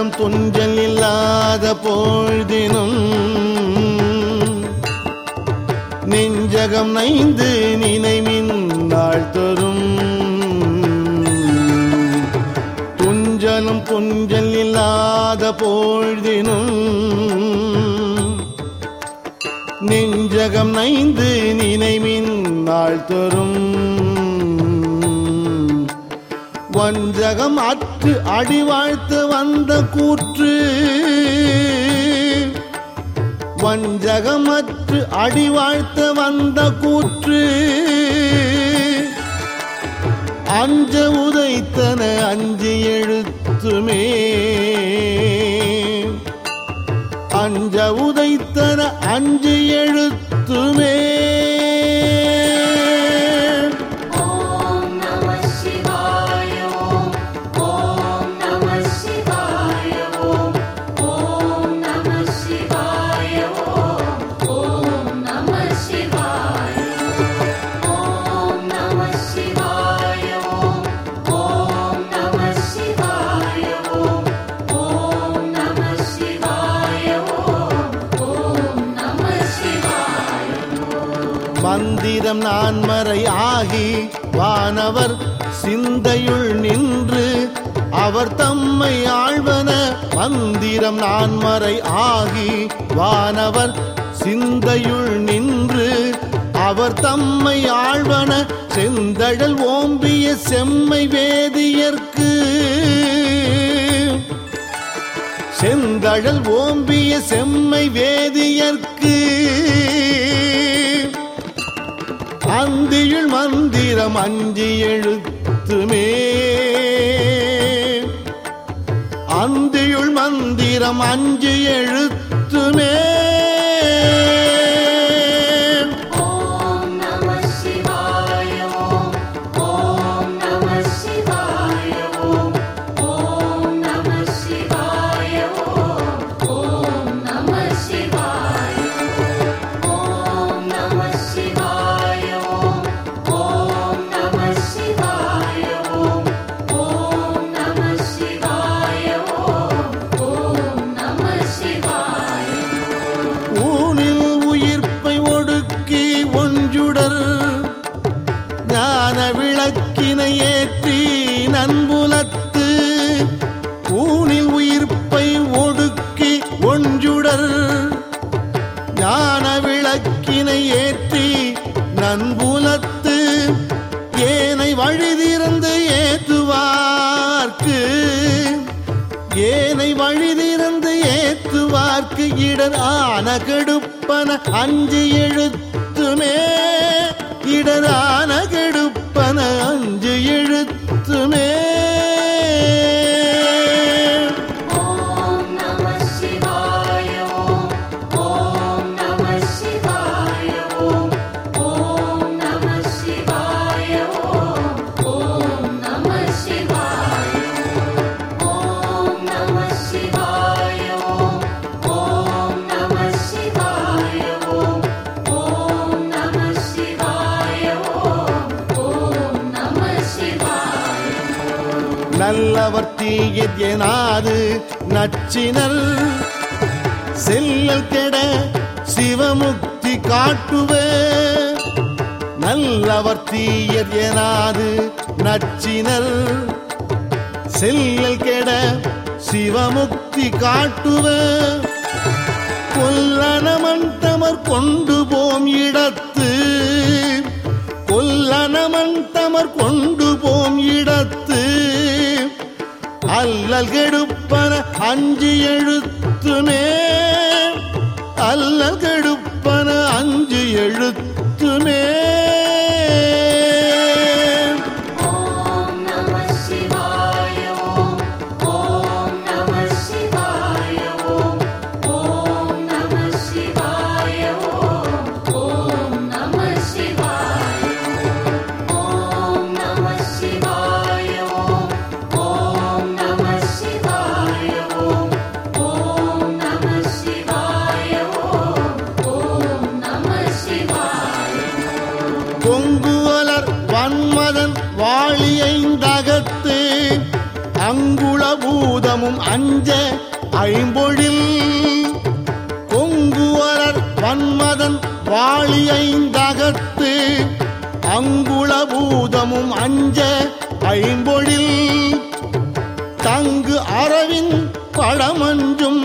துஞ்சலும் துஞ்சல் இல்லாத பொழுதினும் நெஞ்சகம் நைந்து நினைவின் நாள் தரும் துஞ்சலும் புஞ்சல் இல்லாத பொழுதினும் நெஞ்சகம் நைந்து நினைவின் நாள் தரும் வஞ்சகம் அற்று அடிவாழ்த்து வந்த கூற்று. வஞ்சகமற்று அடிவாழ்த்து வந்த கூற்று. அஞ்ச உதைத்தன அஞ்சு எழுத்துமே. அஞ்ச உதைத்தன அஞ்சு எழுத்துமே. ஆயிரம் நான்மறை ஆகி வானவர் சிந்தையுள் நின்று அவர் தம்மை ஆழ்வன மந்திரம் நான்மறை ஆகி வானவர் சிந்தையுள் நின்று அவர் தம்மை ஆழ்வன செந்தழல் ஓம்பிய செம்மை வேதியர்க்கு செந்தழல் ஓம்பிய செம்மை வேதியர்க்கு அந்தியுள் மந்திரம் அஞ்சு எழுத்துமே அந்தியுள் மந்திரம் அஞ்சு எழுத்துமே நன்புலத்து ஏனை வழிதிறந்து ஏத்துவார்க்கு. ஏனை வழிதிறந்து ஏத்துவார்க்கு இடர் ஆன கெடுப்பன அஞ்சு எழுத்துமே. இடரான கெடுப்பன நல்லவர் தீயத் எனாது நச்சினல். செல்லல் கெட சிவமுக்தி காட்டுவே. நல்லவர் தீயர் எனாது நச்சினல். செல்லல் கெட சிவமுக்தி காட்டுவே. கொல்லனமன் தமர் கொண்டு அல்லல் அஞ்சு எழுத்துமே பொங்குவலர் வன்மதன் வாழியைந்தகத்து அங்குள பூதமும் அஞ்ச ஐம்பொழில். பொங்குவலர் வன்மதன் வாழியைந்தகத்து அங்குள பூதமும் அஞ்ச ஐம்பொழில். தங்கு அரவின் பழமஞ்சும்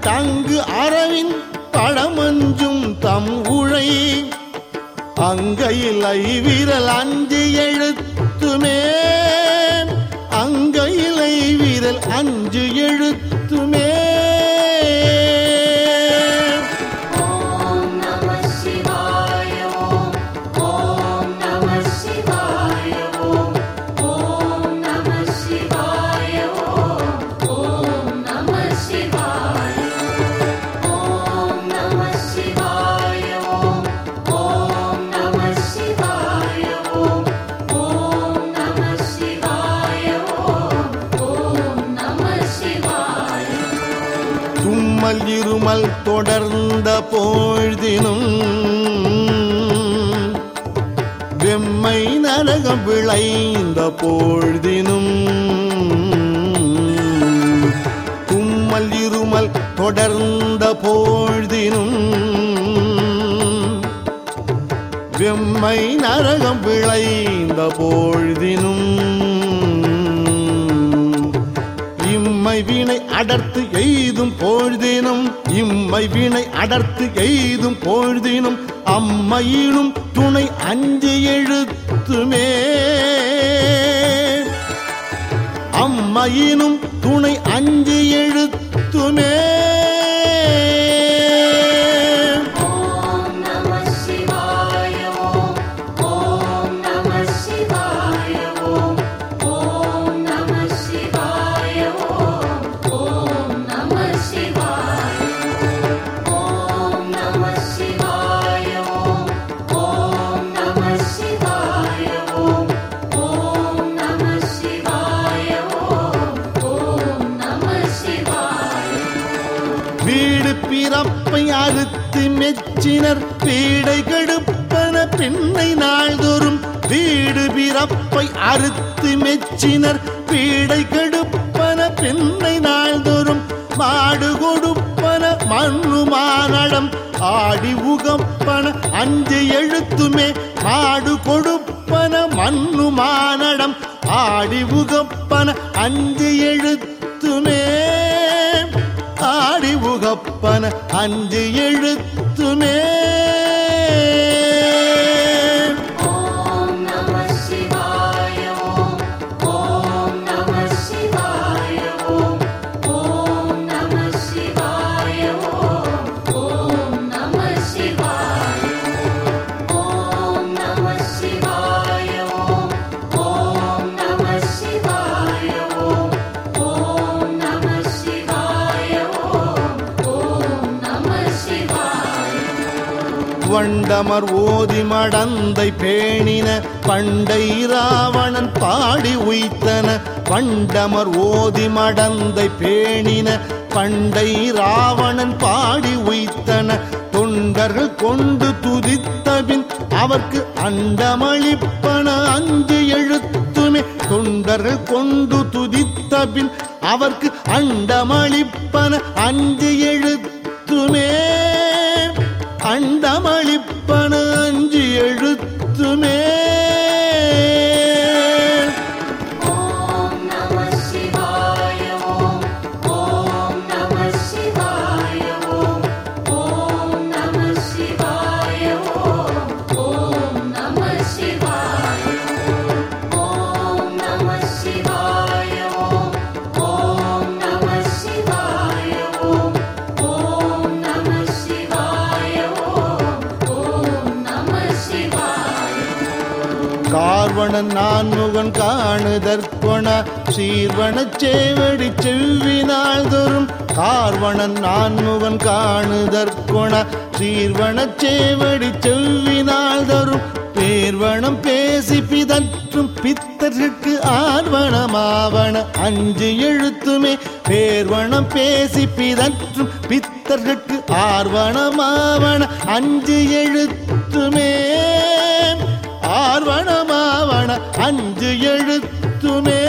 தங்கு அரவின் களமஞ்சும் தம் உழை அங்கையில் ஐவிரல் அஞ்சு எழுத்துமே. அங்கையில் ஐவிரல் அஞ்சு எழுத்து தொடர்ந்த பொழுதினும் வெம்மை நரகம் விளைந்த பொழுதினும் தும்மல் இருமல் தொடர்ந்த பொழுதினும் வெம்மை நரகம் விளைந்த பொழுதினும் இம்மை வீணை அடர்த்து எய்தும் பொழுதினும் இம்மை வீணை அடர்த்து எய்தும் பொழுதினும் அம்மையினும் துணை அஞ்சு எழுத்துமே. அம்மையினும் துணை அஞ்சு எழுத்துமே. மெச்சினர் பீடை கெடுப்பன பின்னை நாள்தோறும். வீடு பிறப்பை அறுத்து மெச்சினர் பீடை கெடுப்பன பின்னை நாள்தோறும். மாடு கொடுப்பன மண்ணுமானடம் ஆடி உகப்பன அஞ்சு எழுத்துமே. மாடு கொடுப்பன மண்ணுமானடம் ஆடி உகப்பன அஞ்சு எழுத்துமே. அப்பன அஞ்சு எழுத்துமே வண்டமர் ஓதி மடந்தை பேணின பண்டை ராவணன் பாடி உய்த்தன வண்டமர் ஓதி மடந்தை பேணின பண்டை ராவணன் பாடி உய்த்தன தொண்டர்கள் கொண்டு துதித்தபின் அவர்க்கு அண்டமளிப்பன அஞ்சு எழுத்துமே. தொண்டர்கள் கொண்டு துதித்தபின் அவர்க்கு அண்டமளிப்பன அஞ்சு எழுத்துமே. அண்டம காணன் நான் முகன் காணுதற்கொண சீர்வனச் சேவடி செவ்வினால் தோறும் கார்வணன் நான் முகன் காணுதற்கொண சீர்வனச் சேவடி செவ்வினால் தோறும் பேர்வனம் பேசி பிதற்றும் பித்தர்க்கு ஆர்வணமாவன அஞ்சு எழுத்துமே பேர்வனம் பேசி பிதற்றும் பித்தர்க்கு ஆர்வணமாவன அஞ்சு எழுத்துமே அஞ்சு எழுத்துமே.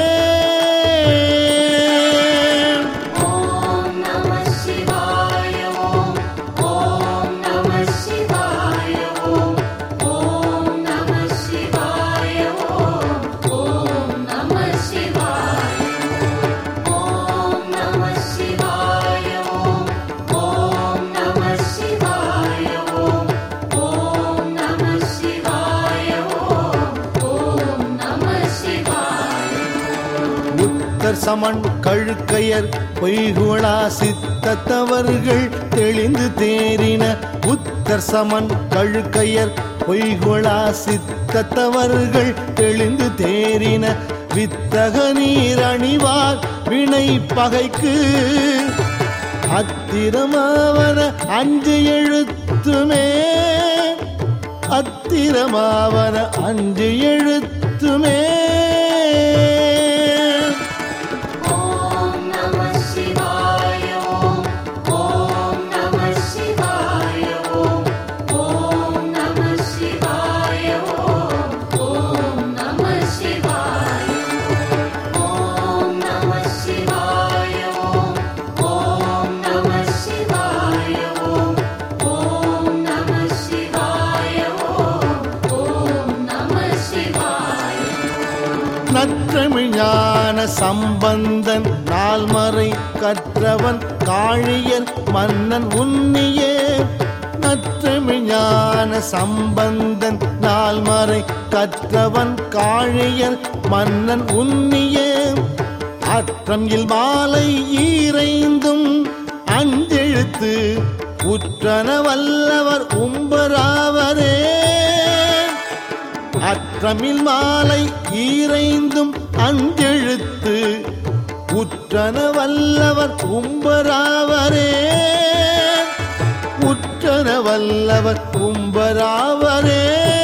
சமன் கழுக்கையர் பொய்குளா சித்தத்தவர்கள் தெளிந்து தேறின புத்தர் சமன் கழுக்கையர் பொய்குளா சித்தத்தவர்கள் தெளிந்து தேறின வித்தக நீர் அணிவார் வினை பகைக்கு. அத்திரமாவன அஞ்சு எழுத்துமே அத்திரமாவன அஞ்சு எழுத்துமே சம்பந்தன் நால்மறை கற்றவன் காழியன் மன்னன் உன்னியே. நற்றமிழான சம்பந்தன் நால்மறை கற்றவன் காழியன் மன்னன் உன்னியே. அற்றம் இல் மாலை ஈரைந்தும் அஞ்செழுத்து உற்றன வல்லவர் உம்பராவரே. அற்றமில் மாலை ஈரைந்தும் அஞ்செழுத்து உற்றன வல்லவர் கும்பராவரே. உற்றன வல்லவர் கும்பராவரே.